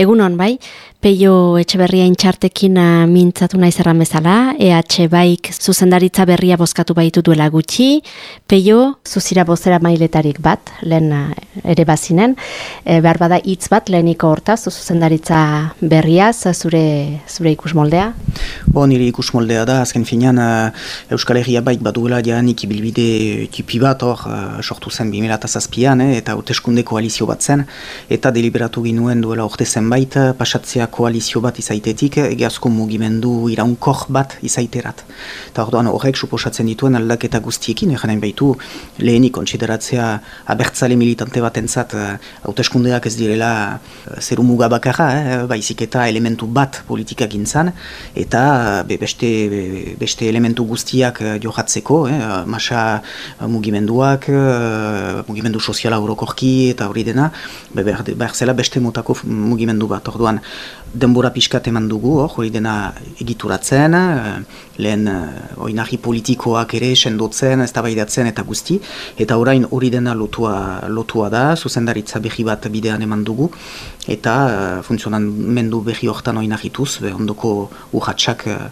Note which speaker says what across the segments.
Speaker 1: Egunon, bai, Peio Etxeberria intxartekin mintzatu nahi zerran bezala, EH Baik zuzendaritza berria bozkatu baitu duela gutxi, Peio zuzira bozera mailetarik bat, lehen uh, ere bazinen, e, behar bada hitz bat leheniko hortaz, zuzendaritza berriaz, zure, zure ikus moldea?
Speaker 2: Bo, nire ikus moldea da, azken finean uh, Euskal Herria Baik bat duela janik ibilbide tipi bat hor, sortu zen 2008an, eh, eta hauteskunde koalizio bat zen, eta deliberatu ginuen duela orte zenbait, pasatzea koalizio bat izaitetik egiazko mugimendu iraunkor bat izaiterat. Eta orduan horrek suposatzen dituen aldaketa guztiekin, egin baitu lehenik kontsideratzea abertzale militante bat entzat eh, hauteskundeak ez direla eh, zeru muga bakarra, eh, baizik eta elementu bat politika gintzan, eta be, beste, beste elementu guztiak johatzeko, eh, masa mugimenduak, mugimendu soziala orokorki eta hori dena, behar, behar zela beste motako mugimendu bat. Orduan, denbora pixkat eman dugu, hori dena egituratzen, eh, lehen uh, oinarri politikoak ere sendotzen, ez eta guzti, eta orain hori dena lotua, lotua da, zuzendaritza behi bat bidean eman dugu, eta uh, funtzionamendu behi hortan oinarrituz, be ondoko urratxak uh,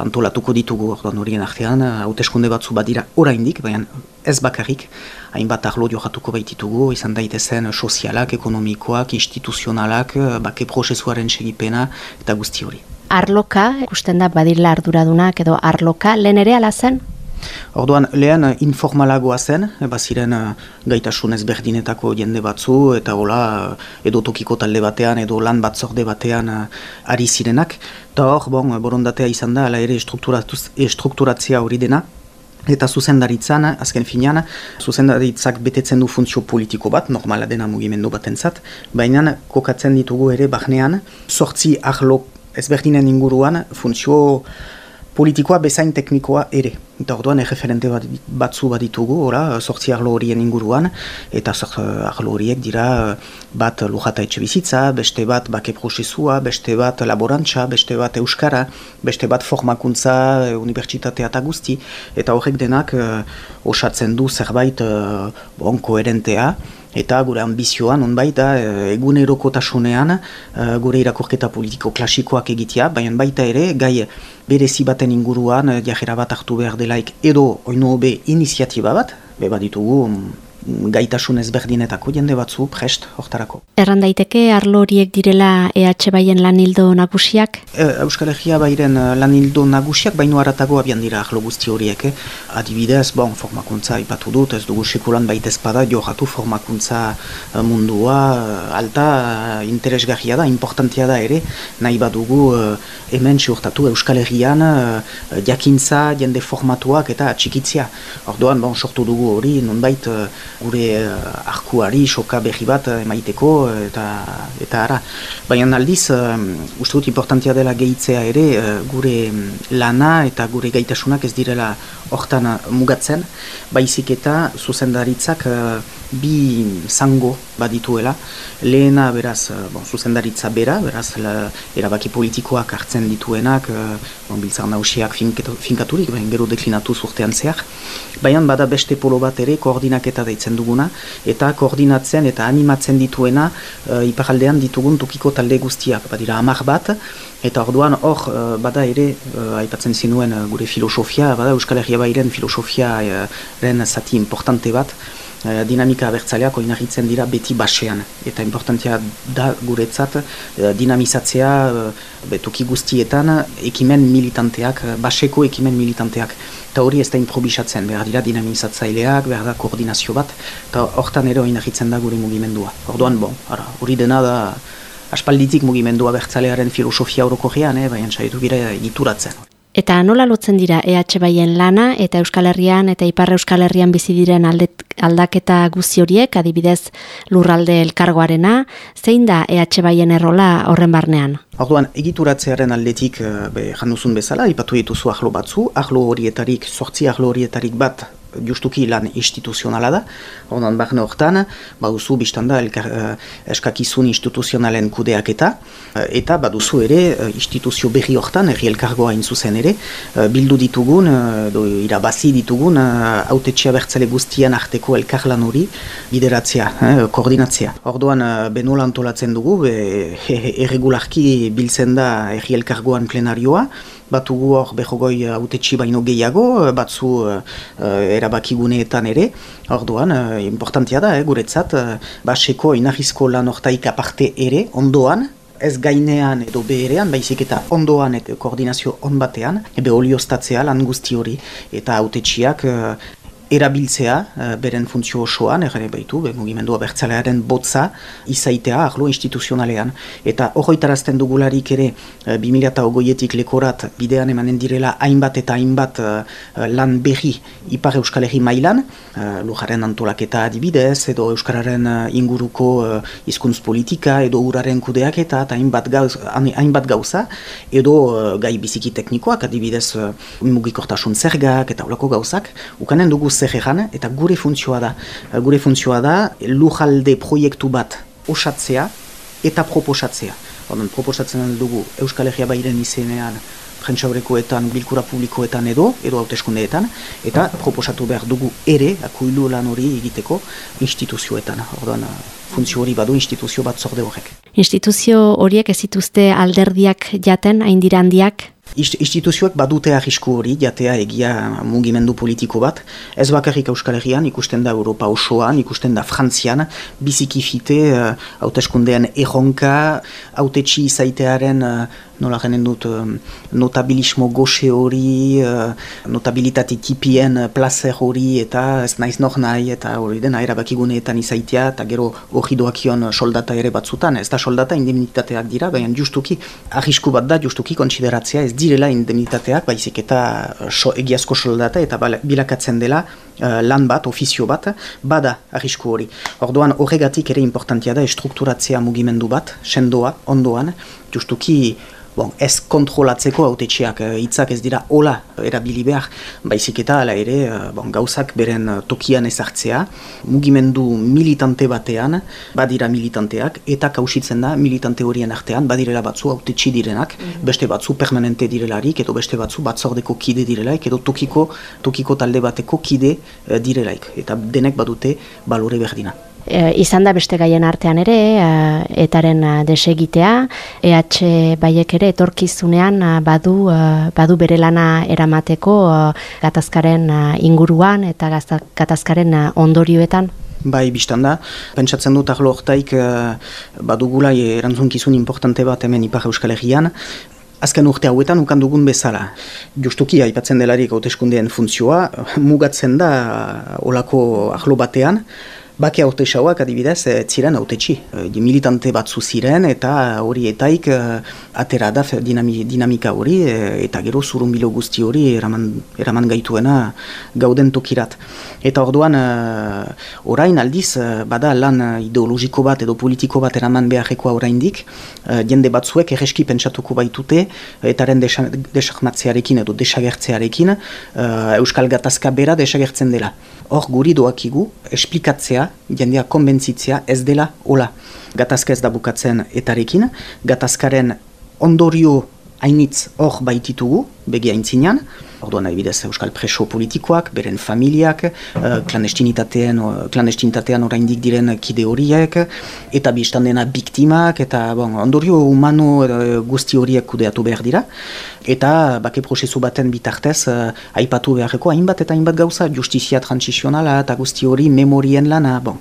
Speaker 2: antolatuko ditugu horien artean, hauteskunde batzu badira oraindik, baina ez bakarrik, hainbat arlo johatuko baititugu, izan daitezen sozialak, ekonomikoak, instituzionalak, bake prozesuaren segipena eta guzti hori.
Speaker 1: Arloka, ikusten da badila arduradunak edo arloka, lehen ere ala zen?
Speaker 2: Orduan, lehen informalagoa zen, baziren eh, gaitasun ezberdinetako jende batzu, eta hola, edo tokiko talde batean, edo lan batzorde batean eh, ari zirenak. Eta hor, bon, borondatea izan da, ala ere estrukturatzea hori dena, Eta zuzendaritzan, azken finean, zuzendaritzak betetzen du funtzio politiko bat, normala dena mugimendu bat entzat, baina kokatzen ditugu ere bahnean, sortzi ahlo ezberdinen inguruan funtzio politikoa bezain teknikoa ere. Eta orduan erreferente bat, batzu bat ditugu, ora, sortzi arlo horien inguruan, eta arlo horiek dira bat lujata etxe bizitza, beste bat bake prozesua, beste bat laborantza, beste bat euskara, beste bat formakuntza, unibertsitatea eta guzti, eta horrek denak uh, osatzen du zerbait uh, bon, koherentea, eta gure ambizioan onbait da eh, egunerokotasunean uh, gure irakurketa politiko klasikoak egitea, baina baita ere gai berezi baten inguruan jajera bat hartu behar delaik edo oino be iniziatiba bat, be bat ditugu gaitasun ezberdinetako jende batzu prest hortarako.
Speaker 1: Erran daiteke arlo horiek direla EH Baien lanildo nagusiak?
Speaker 2: E, Euskal Herria Bairen e, lanildo nagusiak baino aratago abian dira arlo guzti horiek. Eh? Adibidez, bon, formakuntza ipatu dut, ez dugu sekulan baita espada johatu formakuntza e, mundua alta interesgarria da, importantia da ere, nahi badugu hemen txurtatu Euskal Herrian jakintza jende formatuak eta txikitzia. Orduan, bon, sortu dugu hori, nonbait gure uh, arkuari soka berri bat uh, emaiteko eta eta ara. Baina aldiz, uh, uste dut importantia dela gehitzea ere, gure lana eta gure gaitasunak ez direla hortan mugatzen, baizik eta zuzendaritzak bi zango badituela. Lehena, beraz, eh, bon, zuzendaritza bera, beraz, la, erabaki politikoak hartzen dituenak, uh, bon, biltzar nausiak finkaturik, baina gero deklinatu zurtean zehar. Baina bada beste polo bat ere koordinaketa deitzen duguna, eta koordinatzen eta animatzen dituena uh, iparaldean ditugun tukiko talde guztiak. Badira amak bat, eta orduan hor uh, bada ere, aipatzen zinuen gure filosofia, bada Euskal Herria Bairen filosofiaren zati importante bat, Eh, dinamika abertzaleak oinarritzen dira beti basean. Eta importantia da guretzat uh, dinamizatzea uh, betoki guztietan ekimen militanteak, baseko ekimen militanteak. Eta hori ez da improbisatzen, behar dira dinamizatzaileak, behar da koordinazio bat, eta hortan ere oinarritzen da gure mugimendua. Orduan, bon, hori dena da aspalditik mugimendua bertzalearen filosofia orokorrean, eh, baina saitu gira egituratzen.
Speaker 1: Eta nola lotzen dira EH Baien lana eta Euskal Herrian eta Ipar Euskal Herrian bizi diren aldaketa guzi horiek, adibidez lurralde elkargoarena, zein da EH Baien errola horren barnean?
Speaker 2: Orduan, egituratzearen aldetik, eh, be, janduzun bezala, ipatu dituzu ahlo batzu, ahlo horietarik, sortzi ahlo horietarik bat justuki lan instituzionala da, honan barne hortan, baduzu biztanda elkar, uh, eskakizun instituzionalen kudeak eta, uh, eta baduzu ere instituzio berri hortan, erri elkargoa zuzen ere, bildu ditugun, do, irabazi ditugun, autetxea bertzale guztian arteko arteko elkarlan hori bideratzea, eh, koordinatzea. Orduan, benola antolatzen dugu, be, erregularki biltzen da erri elkargoan plenarioa, batugu hor behogoi autetxi baino gehiago, batzu uh, erabakiguneetan ere, orduan, uh, importantia da, eh, guretzat, baseko inahizko lan ortaik aparte ere, ondoan, ez gainean edo beherean, baizik eta ondoan eta koordinazio on batean, ebe oliostatzea lan guzti hori, eta autetxiak erabiltzea uh, beren funtzio osoan, erre baitu, be, mugimendua bertzalearen botza izaitea arlo instituzionalean. Eta horretarazten dugularik ere, uh, 2008etik lekorat bidean emanen direla hainbat eta hainbat uh, lan berri ipar Euskal Herri mailan, lujaren antolaketa adibidez, edo Euskararen inguruko uh, izkuntz politika, edo uraren kudeak eta hainbat, gauz, hainbat gauza, edo gai biziki teknikoak adibidez mugikortasun zergak eta olako gauzak, ukanen dugu zer egan, eta gure funtzioa da. Gure funtzioa da, lujalde proiektu bat osatzea eta proposatzea. Oden, proposatzen dugu Euskal Herria Bairen izenean, jentxabrekoetan, bilkura publikoetan edo, edo hauteskundeetan, eta proposatu behar dugu ere, akuilu lan hori egiteko, instituzioetan. Ordan, funtzio hori badu instituzio bat zorde horrek.
Speaker 1: Instituzio horiek ez zituzte alderdiak jaten, handirandiak?
Speaker 2: Instituzioak badute arrisku hori, jatea egia mugimendu politiko bat. Ez bakarrik Euskal Herrian, ikusten da Europa osoan, ikusten da Frantzian, biziki fite, uh, hauteskundean erronka, hautetxi izaitearen uh, nola genen dut notabilismo goxe hori, uh, notabilitate tipien placer hori, eta ez naiz nok nahi, eta hori dena erabakiguneetan izaitea, eta gero hori doakion soldata ere batzutan, ez da soldata indemnitateak dira, baina justuki, arrisku bat da, justuki kontsideratzea, ez direla indemnitateak, baizik eta so, egiazko soldata, eta bilakatzen dela, lan bat, ofizio bat, bada arrisku hori. Orduan horregatik ere importantia da estrukturatzea mugimendu bat, sendoa, ondoan, justuki bon, ez kontrolatzeko autetxeak eh, hitzak ez dira hola erabili behar, baizik eta ala ere eh, bon, gauzak beren eh, tokian ezartzea, mugimendu militante batean, badira militanteak, eta kausitzen da militante horien artean, badirela batzu autetxi direnak, mhm. beste batzu permanente direlarik, edo beste batzu batzordeko kide direlaik, edo tokiko, tokiko talde bateko kide direlaik, eta denek badute balore berdina.
Speaker 1: E, izan da beste gaien artean ere, e, etaren e, desegitea, EH baiek ere etorkizunean badu, badu bere lana eramateko gatazkaren inguruan eta gatazkaren ondorioetan.
Speaker 2: Bai, biztan da. Pentsatzen dut ahlo hortaik badugula erantzunkizun importante bat hemen Ipar Euskal Herrian. Azken urte hauetan ukan dugun bezala. Justuki, aipatzen delarik hauteskundeen funtzioa, mugatzen da olako ahlo batean, Bake haute xauak adibidez, e, ziren haute txi. E, militante batzu ziren eta hori etaik e, atera da dinami, dinamika hori eta gero zurun bilo guzti hori eraman, eraman gaituena gauden tokirat. Eta orduan, orain aldiz, bada lan ideologiko bat edo politiko bat eraman beharrekoa oraindik, jende batzuek erreski pentsatuko baitute, etaren desakmatzearekin edo desagertzearekin, Euskal Gatazka bera desagertzen dela. Hor guri doakigu, esplikatzea, jendea konbentzitzea ez dela hola. Gatazka ez da bukatzen etarekin, gatazkaren ondorio hainitz hor baititugu, begi haintzinean, orduan nahi bidez euskal preso politikoak, beren familiak, uh, klandestinitatean oraindik diren kide horiek, eta biztan dena biktimak, eta bon, ondorio humano uh, guzti horiek kudeatu behar dira, eta bake prozesu baten bitartez uh, aipatu beharreko hainbat eta hainbat gauza, justizia transizionala eta guzti hori memorien lana, bon.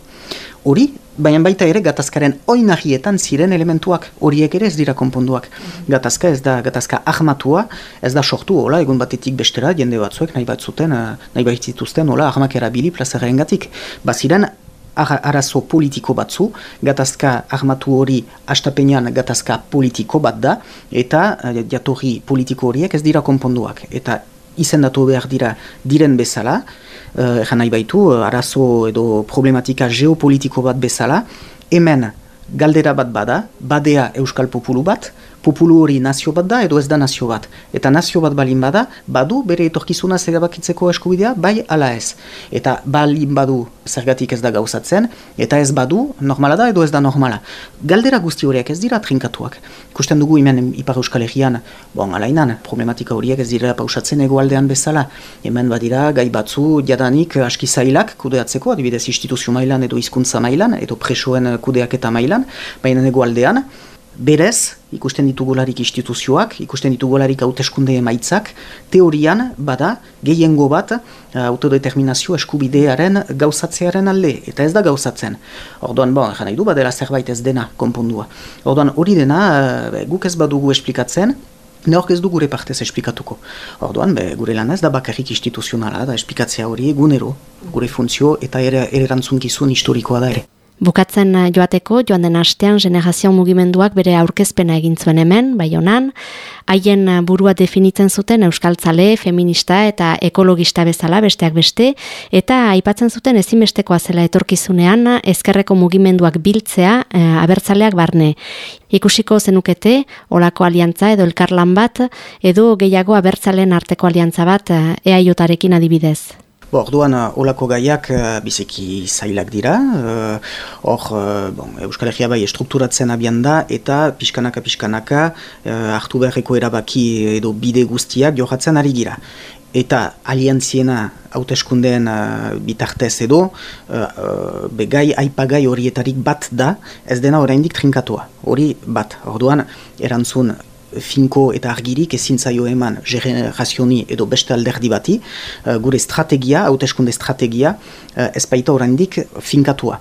Speaker 2: Hori, baina baita ere gatazkaren oinahietan ziren elementuak horiek ere ez dira konponduak. Gatazka ez da gatazka ahmatua, ez da sortu hola, egun batetik bestera, jende batzuek nahi bat zuten, eh, nahi bat zituzten, hola, ahmak erabili plazaren gatik. Baziren, arazo politiko batzu, gatazka ahmatu hori astapenean gatazka politiko bat da, eta eh, jatorri politiko horiek ez dira konponduak. Eta izendatu behar dira diren bezala, uh, nahi baitu, uh, arazo edo problematika geopolitiko bat bezala, hemen galdera bat bada, badea euskal populu bat, populu hori nazio bat da edo ez da nazio bat. Eta nazio bat balin bada, badu bere etorkizuna zerabakitzeko eskubidea, bai ala ez. Eta balin badu zergatik ez da gauzatzen, eta ez badu normala da edo ez da normala. Galdera guzti horiek ez dira trinkatuak. Ikusten dugu hemen Ipar Euskal Herrian, bon, alainan, problematika horiek ez dira pausatzen egoaldean bezala. Hemen badira gai batzu jadanik aski zailak kudeatzeko, adibidez instituzio mailan edo hizkuntza mailan, edo presoen kudeaketa mailan, baina egoaldean, Berez, ikusten ditugularik instituzioak, ikusten ditugularik hauteskunde emaitzak, teorian, bada, gehiengo bat, uh, autodeterminazio eskubidearen gauzatzearen alde, eta ez da gauzatzen. Orduan, bon, jana du, badela zerbait ez dena, konpondua. Orduan, hori dena, uh, guk ez badugu esplikatzen, Neork ez du gure partez esplikatuko. Orduan, be, gure lan ez da bakarrik instituzionala, da esplikatzea hori egunero, gure funtzio eta ere, ere rantzunkizun historikoa da ere.
Speaker 1: Bukatzen eh, joateko, joan den astean generazio mugimenduak bere aurkezpena egin zuen hemen, bai honan, haien eh, burua definitzen zuten euskaltzale, feminista eta ekologista bezala besteak beste, eta aipatzen zuten ezinbestekoa zela etorkizunean ezkerreko mugimenduak biltzea e, abertzaleak barne. Ikusiko zenukete, olako aliantza edo elkarlan bat, edo gehiago abertzalen arteko aliantza bat eaiotarekin adibidez.
Speaker 2: Bo, orduan, uh, olako gaiak uh, biziki zailak dira. Uh, hor, bon, Euskal Herria bai estrukturatzen abian da, eta pixkanaka-pixkanaka hartu beharreko erabaki edo bide guztiak johatzen ari gira. Eta aliantziena hauteskundeen uh, bitartez edo, uh, begai aipagai horietarik bat da, ez dena oraindik trinkatua. Hori bat, orduan, erantzun finko eta argirik ezin zaio eman generazioni edo beste alderdi bati, uh, gure strategia, hauteskunde strategia, uh, ez baita oraindik finkatua.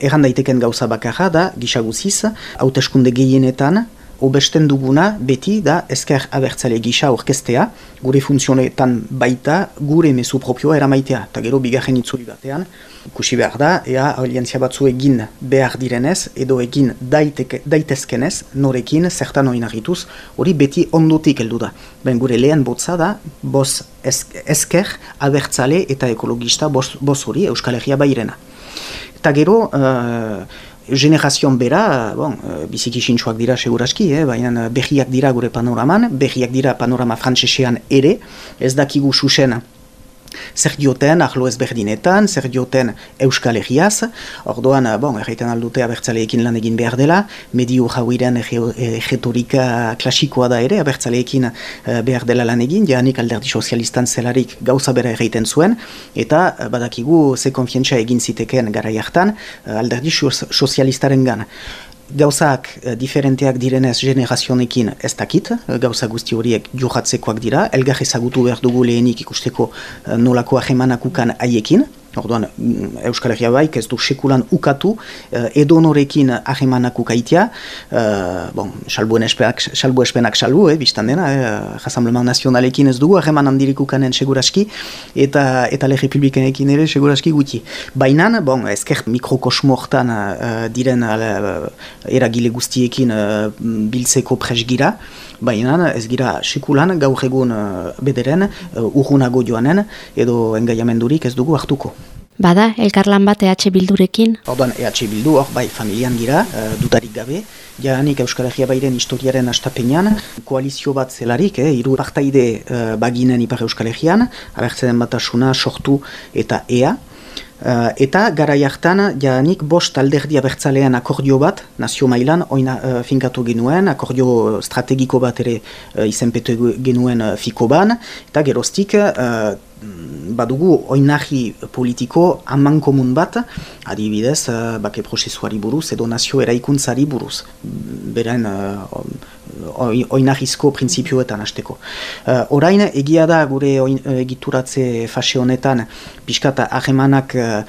Speaker 2: Erran daiteken gauza bakarra da, gisaguziz, hauteskunde gehienetan, obesten duguna beti da ezker abertzale gisa orkestea, gure funtzionetan baita gure mesu propioa eramaitea, eta gero bigarren itzuri batean, ikusi behar da, ea aliantzia batzu egin behar direnez, edo egin daiteke, daitezkenez, norekin, zertan oinarrituz, hori beti ondotik heldu da. Ben gure lehen botza da, boz ezker abertzale eta ekologista boz hori Euskal Herria bairena. Eta gero, uh, generazion bera, bon, eh, biziki sintxoak dira seguraski, eh, baina behiak dira gure panoraman, behiak dira panorama frantsesean ere, ez dakigu susena zer dioten ahlo ezberdinetan, zer dioten euskal egiaz, orduan, bon, erraiten aldute abertzaleekin lan egin behar dela, medio jauiren egetorika klasikoa da ere, abertzaleekin eh, behar dela lan egin, janik alderdi sozialistan zelarik gauza bera erraiten zuen, eta eh, badakigu ze konfientza egin ziteken gara jartan eh, alderdi sozialistaren gana gauzak uh, diferenteak direnez generazionekin ez dakit, uh, gauza guzti horiek johatzekoak dira, elgar ezagutu behar dugu lehenik ikusteko uh, nolako ahemanak ukan haiekin, Orduan, mm, Euskal Herria baik ez du sekulan ukatu uh, edo norekin ahemanak ukaitia, uh, bon, salbu espenak, salbu espenak salbu, eh, biztan dena, eh, nazionalekin ez dugu aheman handirik ukanen seguraski, eta eta le republikanekin ere seguraski guti. Baina, bon, ezker mikrokosmo hortan uh, diren uh, eragile guztiekin uh, biltzeko presgira, baina ez gira sekulan gaur egun uh, bederen, uh, urgunago joanen, edo engaiamendurik ez dugu hartuko.
Speaker 1: Bada, elkarlan bat EH Bildurekin?
Speaker 2: Orduan, EH Bildu, hor, bai, familian gira, uh, dudarik gabe. Jaranik Euskal Herria Bairen historiaren astapenean, koalizio bat zelarik, eh, iru partaide uh, baginen Ipar Euskal Herrian, abertzen batasuna, sortu eta ea. Uh, eta gara jartan, janik bost alderdi abertzalean akordio bat, nazio mailan, oina uh, finkatu genuen, akordio strategiko bat ere uh, izenpetu genuen uh, fiko ban, eta gerostik, uh, badugu oinahi politiko haman komun bat, adibidez, uh, bake prozesuari buruz edo nazio eraikuntzari buruz. Beren uh, oinahizko printzipioetan hasteko. Uh, orain, egia da gure egituratze fase honetan pixkata ahemanak uh,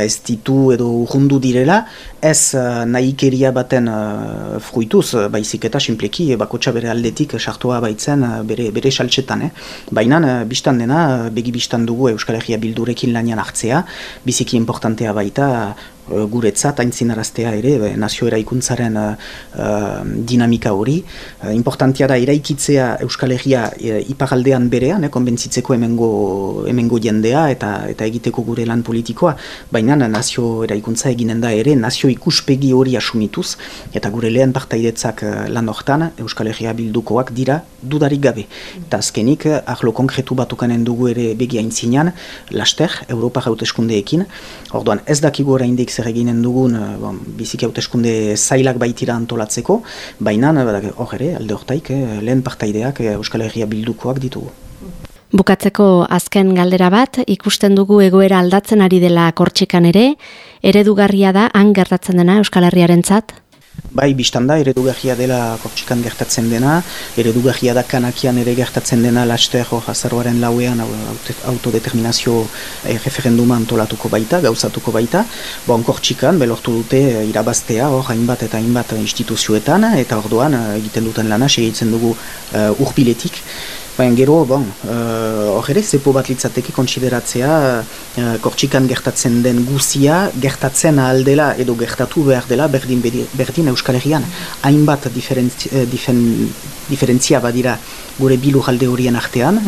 Speaker 2: ez ditu edo urrundu direla, ez uh, nahikeria baten uh, fruituz, baizik eta simpleki bakotxa bere aldetik sartua baitzen bere, bere saltsetan. Eh? Baina, uh, biztan dena, begi biztan dugu Euskal Herria bildurekin lanian hartzea, biziki importantea baita guretzat aintzinaraztea ere nazio eraikuntzaren dinamika hori. Uh, importantia da eraikitzea Euskal Herria e, ipagaldean berean, eh, konbentzitzeko hemengo, hemengo jendea eta eta egiteko gure lan politikoa, baina nazio eraikuntza eginen da ere nazio ikuspegi hori asumituz, eta gure lehen partaidetzak lan hortan Euskal Herria bildukoak dira dudarik gabe. Eta azkenik, ahlo konkretu batukanen dugu ere begia intzinean, laster, Europa hauteskundeekin, orduan ez dakigu oraindik zer eginen dugun eh, bon, biziki hauteskunde zailak baitira antolatzeko, baina eh, hor ere, alde hortaik, eh, lehen partaideak Euskal Herria bildukoak ditugu.
Speaker 1: Bukatzeko azken galdera bat, ikusten dugu egoera aldatzen ari dela kortxikan ere, eredugarria da han gertatzen dena Euskal Herriaren zat?
Speaker 2: Bai, biztan da, eredugarria dela kortxikan gertatzen dena, eredugarria da kanakian ere gertatzen dena laster hor azaroaren lauean autodeterminazio eh, referenduma antolatuko baita, gauzatuko baita. Bon, kortxikan, belortu dute eh, irabaztea hor hainbat eta hainbat instituzioetan, eta orduan eh, egiten duten lana, segitzen dugu uh, urpiletik. Baina gero, bon, uh, hor ere, zepo bat litzateke konsideratzea uh, kortxikan gertatzen den guzia, gertatzen aldela edo gertatu behar dela berdin, berdin Euskal Herrian. Hainbat diferentzia, diferentzia badira gure bilu jalde horien artean,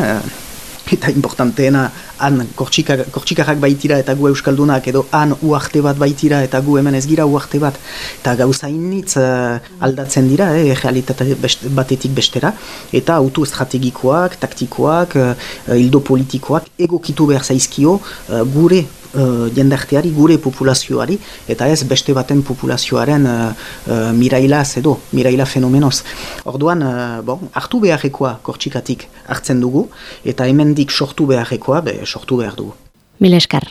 Speaker 2: eta importanteena han kortxikarrak baitira eta gu euskaldunak edo han uarte bat baitira eta gu hemen ez gira uarte bat. Eta gauza initz uh, aldatzen dira, eh, realitate batetik bestera. Eta auto estrategikoak, taktikoak, uh, hildo politikoak egokitu behar zaizkio uh, gure uh, jendarteari, gure populazioari, eta ez beste baten populazioaren uh, uh, mirailaz edo, miraila fenomenoz. Orduan, uh, bon, hartu beharrekoa kortxikatik hartzen dugu, eta hemendik sortu beharrekoa, be, sortu behar dugu.
Speaker 1: Mil eskar.